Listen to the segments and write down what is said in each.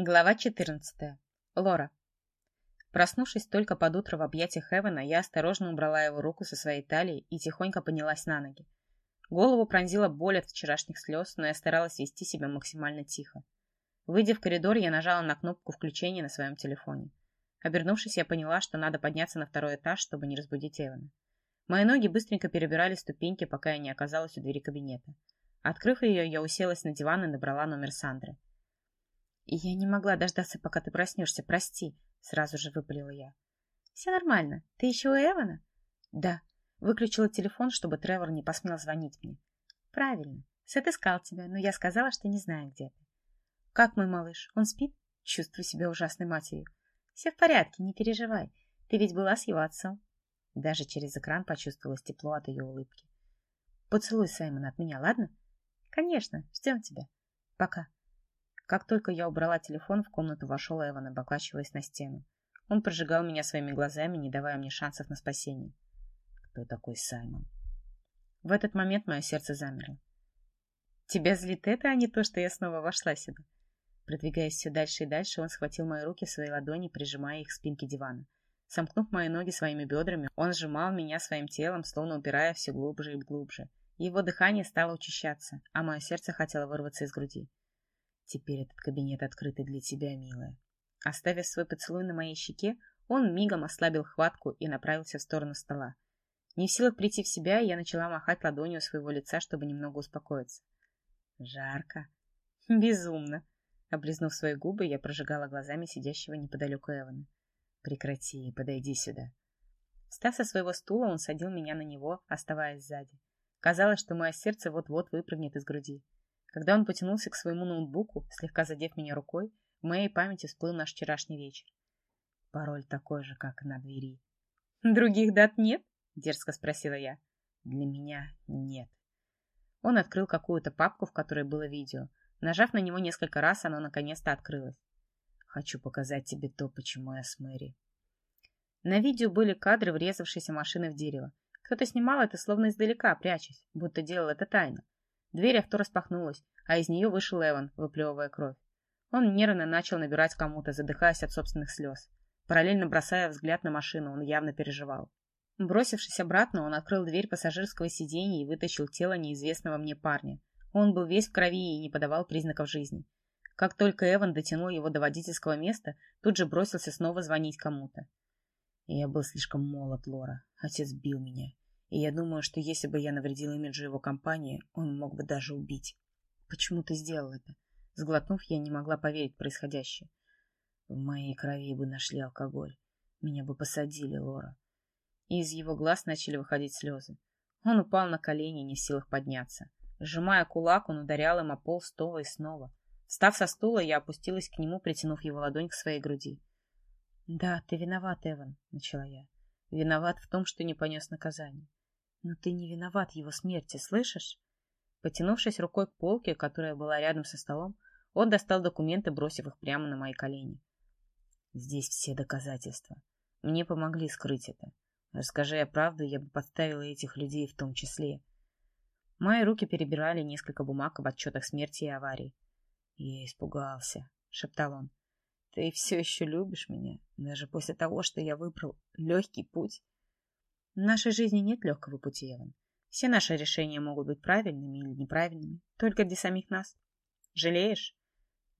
Глава 14. Лора. Проснувшись только под утро в объятиях Эвана, я осторожно убрала его руку со своей талии и тихонько поднялась на ноги. Голову пронзила боль от вчерашних слез, но я старалась вести себя максимально тихо. Выйдя в коридор, я нажала на кнопку включения на своем телефоне. Обернувшись, я поняла, что надо подняться на второй этаж, чтобы не разбудить Эвана. Мои ноги быстренько перебирали ступеньки, пока я не оказалась у двери кабинета. Открыв ее, я уселась на диван и набрала номер Сандры. «Я не могла дождаться, пока ты проснешься, прости», — сразу же выпалила я. «Все нормально. Ты еще у Эвана?» «Да». Выключила телефон, чтобы Тревор не посмел звонить мне. «Правильно. Сет искал тебя, но я сказала, что не знаю, где ты». «Как мой малыш? Он спит?» Чувствую себя ужасной матерью. «Все в порядке, не переживай. Ты ведь была с его отцом». Даже через экран почувствовалось тепло от ее улыбки. «Поцелуй Саймон от меня, ладно?» «Конечно. Ждем тебя. Пока». Как только я убрала телефон, в комнату вошел Эван, облокачиваясь на стену. Он прожигал меня своими глазами, не давая мне шансов на спасение. Кто такой Саймон? В этот момент мое сердце замерло. Тебя злит это, а не то, что я снова вошла сюда. Продвигаясь все дальше и дальше, он схватил мои руки в свои ладони, прижимая их к спинке дивана. Сомкнув мои ноги своими бедрами, он сжимал меня своим телом, словно упирая все глубже и глубже. Его дыхание стало учащаться, а мое сердце хотело вырваться из груди. Теперь этот кабинет открытый для тебя, милая. Оставив свой поцелуй на моей щеке, он мигом ослабил хватку и направился в сторону стола. Не в силах прийти в себя, я начала махать ладонью своего лица, чтобы немного успокоиться. Жарко. Безумно. Облизнув свои губы, я прожигала глазами сидящего неподалеку Эвана. Прекрати, подойди сюда. Встав со своего стула, он садил меня на него, оставаясь сзади. Казалось, что мое сердце вот-вот выпрыгнет из груди. Когда он потянулся к своему ноутбуку, слегка задев меня рукой, в моей памяти всплыл наш вчерашний вечер. Пароль такой же, как на двери. «Других дат нет?» — дерзко спросила я. «Для меня нет». Он открыл какую-то папку, в которой было видео. Нажав на него несколько раз, оно наконец-то открылось. «Хочу показать тебе то, почему я с Мэри». На видео были кадры врезавшейся машины в дерево. Кто-то снимал это словно издалека, прячась, будто делал это тайно. Дверь авто распахнулась, а из нее вышел Эван, выплевывая кровь. Он нервно начал набирать кому-то, задыхаясь от собственных слез. Параллельно бросая взгляд на машину, он явно переживал. Бросившись обратно, он открыл дверь пассажирского сиденья и вытащил тело неизвестного мне парня. Он был весь в крови и не подавал признаков жизни. Как только Эван дотянул его до водительского места, тут же бросился снова звонить кому-то. Я был слишком молод, Лора. Отец бил меня. И я думаю, что если бы я навредил имиджу его компании, он мог бы даже убить. Почему ты сделал это? Сглотнув, я не могла поверить в происходящее. В моей крови бы нашли алкоголь. Меня бы посадили, Лора. И из его глаз начали выходить слезы. Он упал на колени, не в силах подняться. Сжимая кулак, он ударял им о пол снова и снова. Встав со стула, я опустилась к нему, притянув его ладонь к своей груди. «Да, ты виноват, Эван», — начала я. «Виноват в том, что не понес наказание. Но ты не виноват в его смерти, слышишь? Потянувшись рукой к полке, которая была рядом со столом, он достал документы, бросив их прямо на мои колени. Здесь все доказательства. Мне помогли скрыть это. Расскажи я правду, я бы подставила этих людей в том числе. Мои руки перебирали несколько бумаг об отчетах смерти и аварии. Я испугался, шептал он. Ты все еще любишь меня, даже после того, что я выбрал легкий путь. В нашей жизни нет легкого пути, Эван. Все наши решения могут быть правильными или неправильными, только для самих нас. Жалеешь?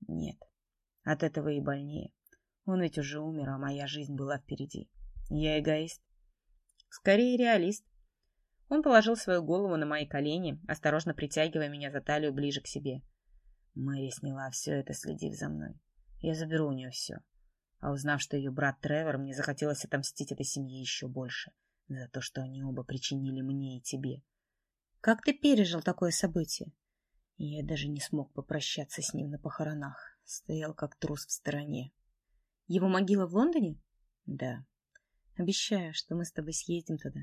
Нет. От этого и больнее. Он ведь уже умер, а моя жизнь была впереди. Я эгоист. Скорее реалист. Он положил свою голову на мои колени, осторожно притягивая меня за талию ближе к себе. Мэри сняла все это, следив за мной. Я заберу у нее все. А узнав, что ее брат Тревор, мне захотелось отомстить этой семье еще больше — за то, что они оба причинили мне и тебе. Как ты пережил такое событие? Я даже не смог попрощаться с ним на похоронах. Стоял как трус в стороне. Его могила в Лондоне? Да. Обещаю, что мы с тобой съездим туда.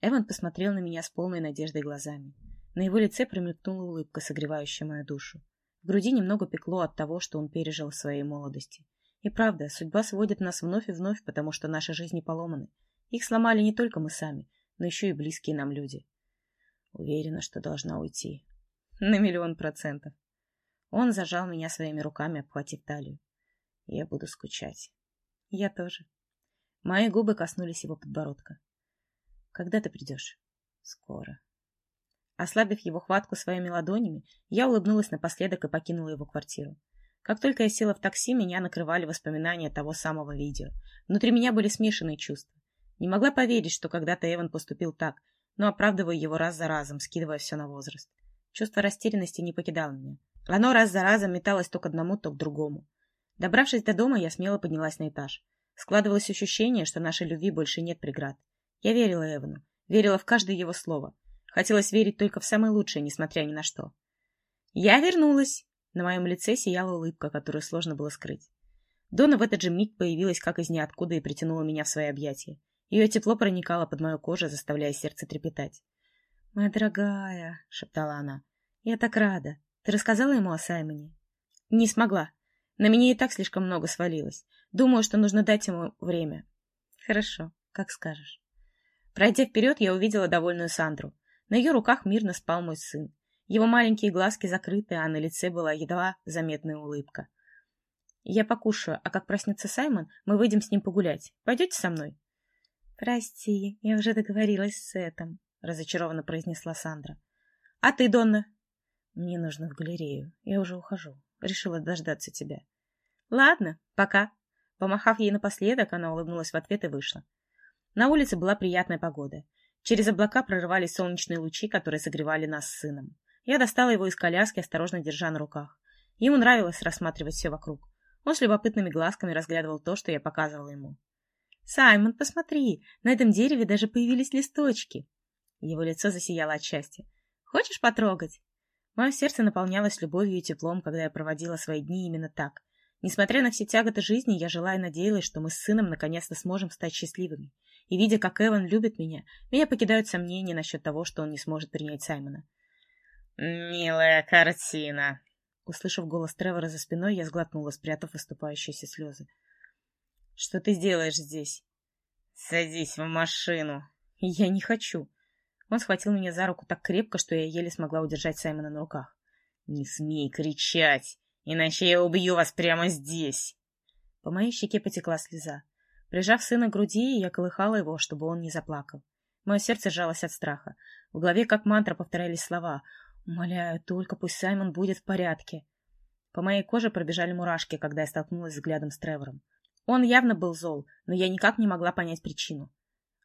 Эван посмотрел на меня с полной надеждой глазами. На его лице промелькнула улыбка, согревающая мою душу. В груди немного пекло от того, что он пережил в своей молодости. И правда, судьба сводит нас вновь и вновь, потому что наши жизни поломаны. Их сломали не только мы сами, но еще и близкие нам люди. Уверена, что должна уйти. На миллион процентов. Он зажал меня своими руками, обхватив талию. Я буду скучать. Я тоже. Мои губы коснулись его подбородка. Когда ты придешь? Скоро. Ослабив его хватку своими ладонями, я улыбнулась напоследок и покинула его квартиру. Как только я села в такси, меня накрывали воспоминания того самого видео. Внутри меня были смешанные чувства. Не могла поверить, что когда-то Эван поступил так, но оправдываю его раз за разом, скидывая все на возраст. Чувство растерянности не покидало меня. Оно раз за разом металось то к одному, то к другому. Добравшись до дома, я смело поднялась на этаж. Складывалось ощущение, что нашей любви больше нет преград. Я верила Эвану, верила в каждое его слово. Хотелось верить только в самое лучшее, несмотря ни на что. «Я вернулась!» На моем лице сияла улыбка, которую сложно было скрыть. Дона в этот же миг появилась как из ниоткуда и притянула меня в свои объятия. Ее тепло проникало под мою кожу, заставляя сердце трепетать. «Моя дорогая», — шептала она, — «я так рада. Ты рассказала ему о Саймоне?» «Не смогла. На меня и так слишком много свалилось. Думаю, что нужно дать ему время». «Хорошо, как скажешь». Пройдя вперед, я увидела довольную Сандру. На ее руках мирно спал мой сын. Его маленькие глазки закрыты, а на лице была едва заметная улыбка. «Я покушаю, а как проснется Саймон, мы выйдем с ним погулять. Пойдете со мной?» «Прости, я уже договорилась с этим», — разочарованно произнесла Сандра. «А ты, Донна?» «Мне нужно в галерею. Я уже ухожу. Решила дождаться тебя». «Ладно, пока». Помахав ей напоследок, она улыбнулась в ответ и вышла. На улице была приятная погода. Через облака прорывались солнечные лучи, которые согревали нас с сыном. Я достала его из коляски, осторожно держа на руках. Ему нравилось рассматривать все вокруг. Он с любопытными глазками разглядывал то, что я показывала ему. «Саймон, посмотри, на этом дереве даже появились листочки!» Его лицо засияло от счастья. «Хочешь потрогать?» Мое сердце наполнялось любовью и теплом, когда я проводила свои дни именно так. Несмотря на все тяготы жизни, я жила и надеялась, что мы с сыном наконец-то сможем стать счастливыми. И видя, как Эван любит меня, меня покидают сомнения насчет того, что он не сможет принять Саймона. «Милая картина!» Услышав голос Тревора за спиной, я сглотнула, спрятав выступающиеся слезы. «Что ты делаешь здесь?» «Садись в машину!» «Я не хочу!» Он схватил меня за руку так крепко, что я еле смогла удержать Саймона на руках. «Не смей кричать, иначе я убью вас прямо здесь!» По моей щеке потекла слеза. Прижав сына к груди, я колыхала его, чтобы он не заплакал. Мое сердце сжалось от страха. В голове как мантра повторялись слова Умоляю, только пусть Саймон будет в порядке. По моей коже пробежали мурашки, когда я столкнулась взглядом с Тревором. Он явно был зол, но я никак не могла понять причину.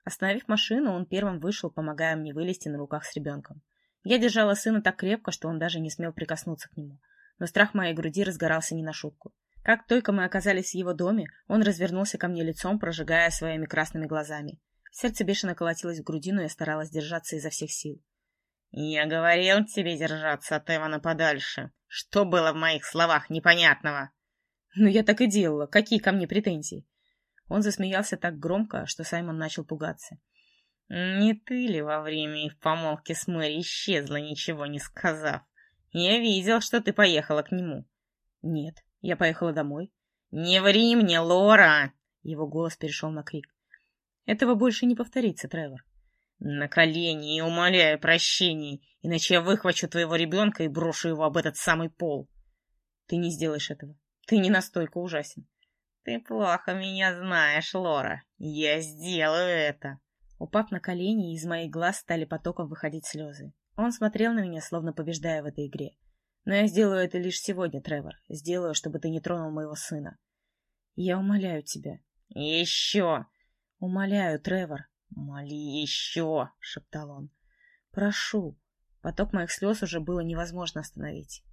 Остановив машину, он первым вышел, помогая мне вылезти на руках с ребенком. Я держала сына так крепко, что он даже не смел прикоснуться к нему. Но страх моей груди разгорался не на шутку. Как только мы оказались в его доме, он развернулся ко мне лицом, прожигая своими красными глазами. Сердце бешено колотилось в грудину, и я старалась держаться изо всех сил. «Я говорил тебе держаться от Эвана подальше. Что было в моих словах непонятного?» «Ну, я так и делала. Какие ко мне претензии?» Он засмеялся так громко, что Саймон начал пугаться. «Не ты ли во время их помолвки с Мэри исчезла, ничего не сказав? Я видел, что ты поехала к нему». «Нет, я поехала домой». «Не ври мне, Лора!» Его голос перешел на крик. «Этого больше не повторится, Тревор. На колени и умоляю прощения, иначе я выхвачу твоего ребенка и брошу его об этот самый пол. Ты не сделаешь этого. Ты не настолько ужасен. Ты плохо меня знаешь, Лора. Я сделаю это. Упав на колени, из моих глаз стали потоком выходить слезы. Он смотрел на меня, словно побеждая в этой игре. Но я сделаю это лишь сегодня, Тревор. Сделаю, чтобы ты не тронул моего сына. Я умоляю тебя. Еще. Умоляю, Тревор. «Моли еще!» — шептал он. «Прошу!» Поток моих слез уже было невозможно остановить.